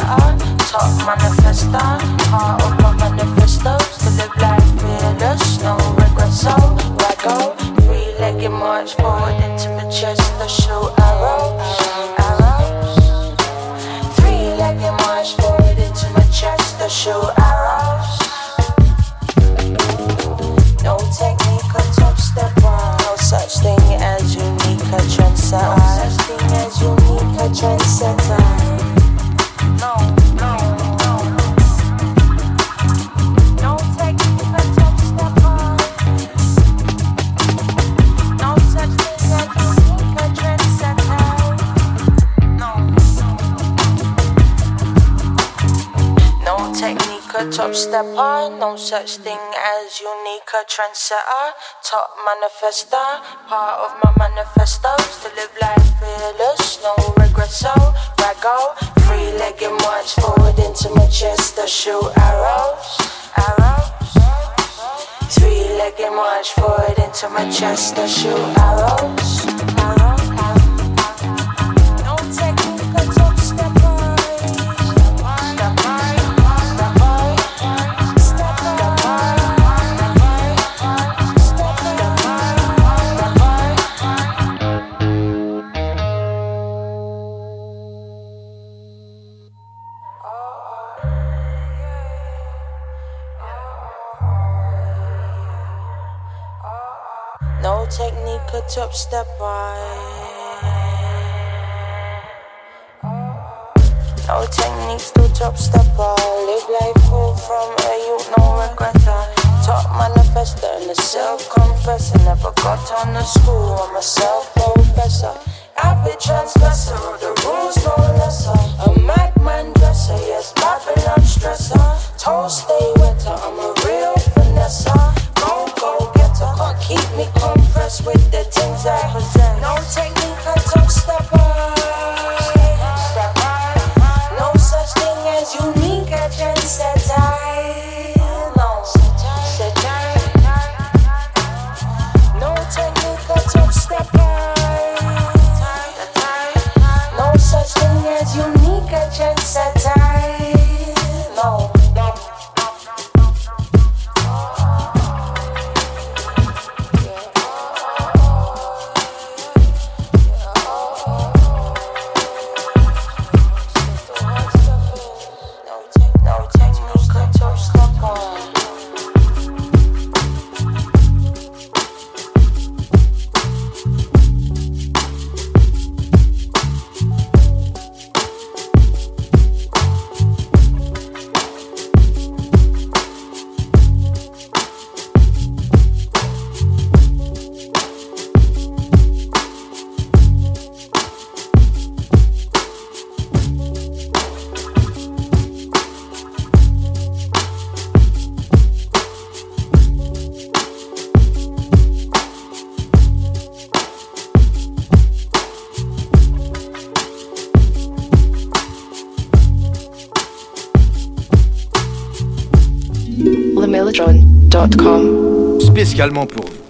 better. Top manifesto, heart of my manifestos. To live life fearless, no regrets. So I go three-legged march forward into my chest, a show arrow. Trendsetter, top manifester. Part of my manifestos to live life fearless, no regrets. Oh, so raggo, oh, free legged march forward into my chest to shoot arrows, arrows. Three legged march forward into my chest to shoot arrows. Top step by. No techniques to top step by. Live life full from a youth, no regretter. Top manifester and a self confessor. Never got on the school, I'm a self professor. Avid transgressor of the rules, no lesser. A madman dresser, yes, Babylon stressor. Toes stay également pour vous.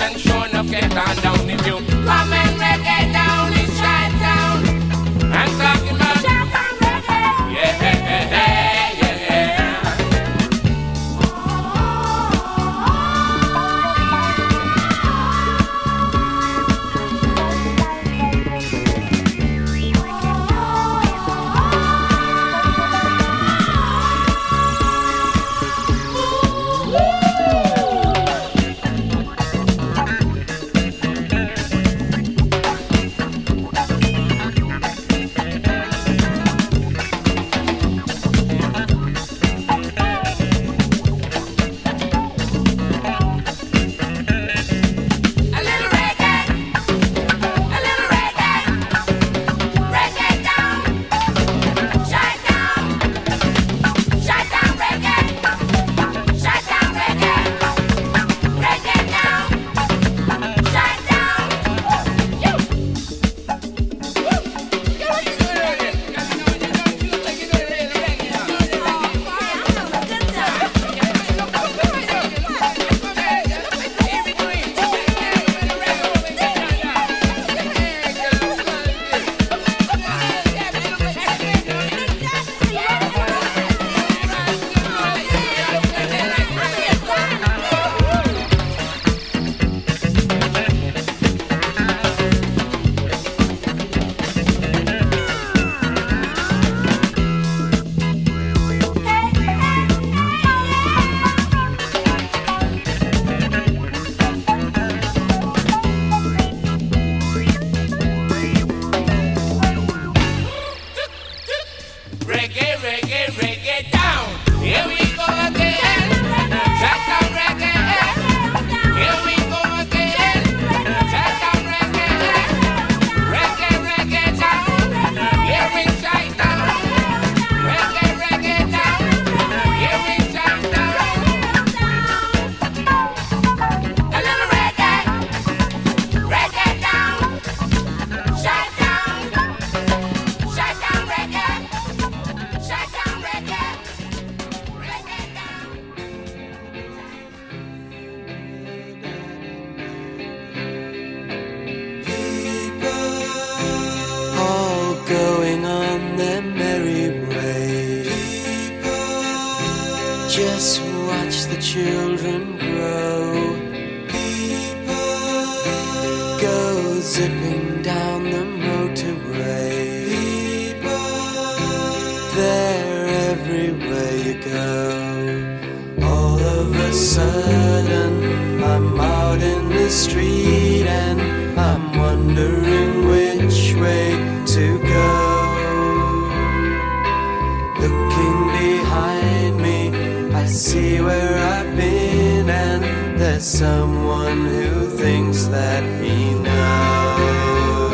and sure enough get down if you come and reggae someone who thinks that he knows.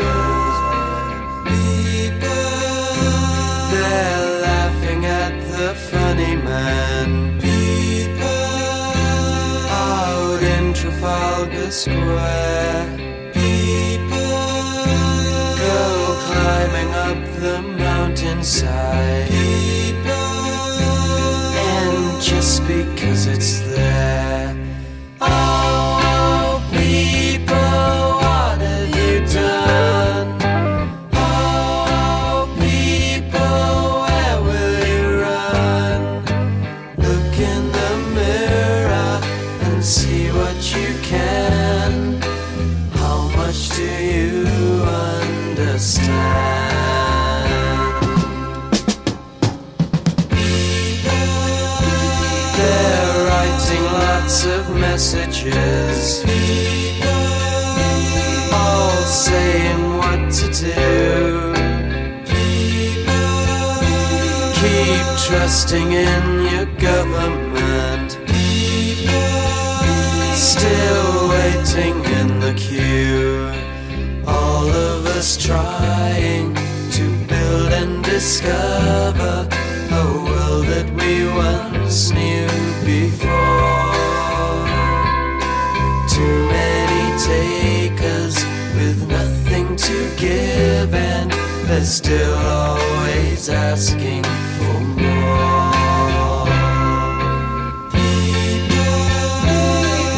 People, they're laughing at the funny man. People, out in Trafalgar Square. People, go climbing up the mountainside. is still always asking for more.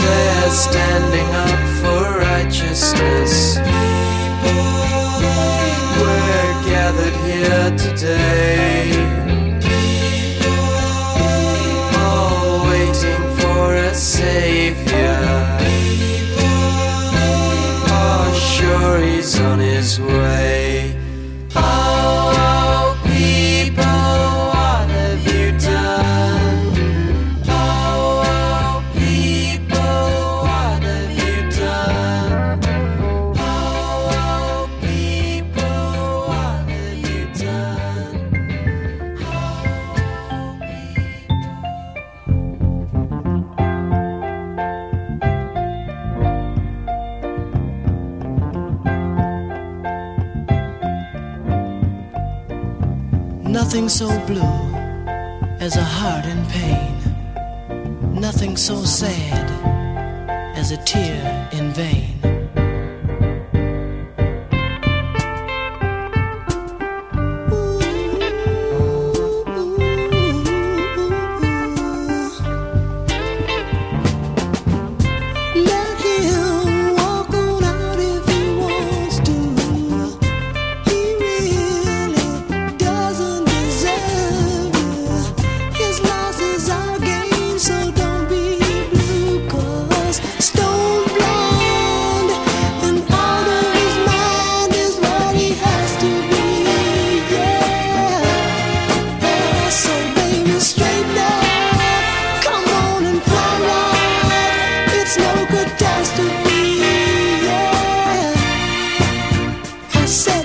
They're standing up for righteousness. We're gathered here today. All waiting for a savior. are sure he's on his way. blue. said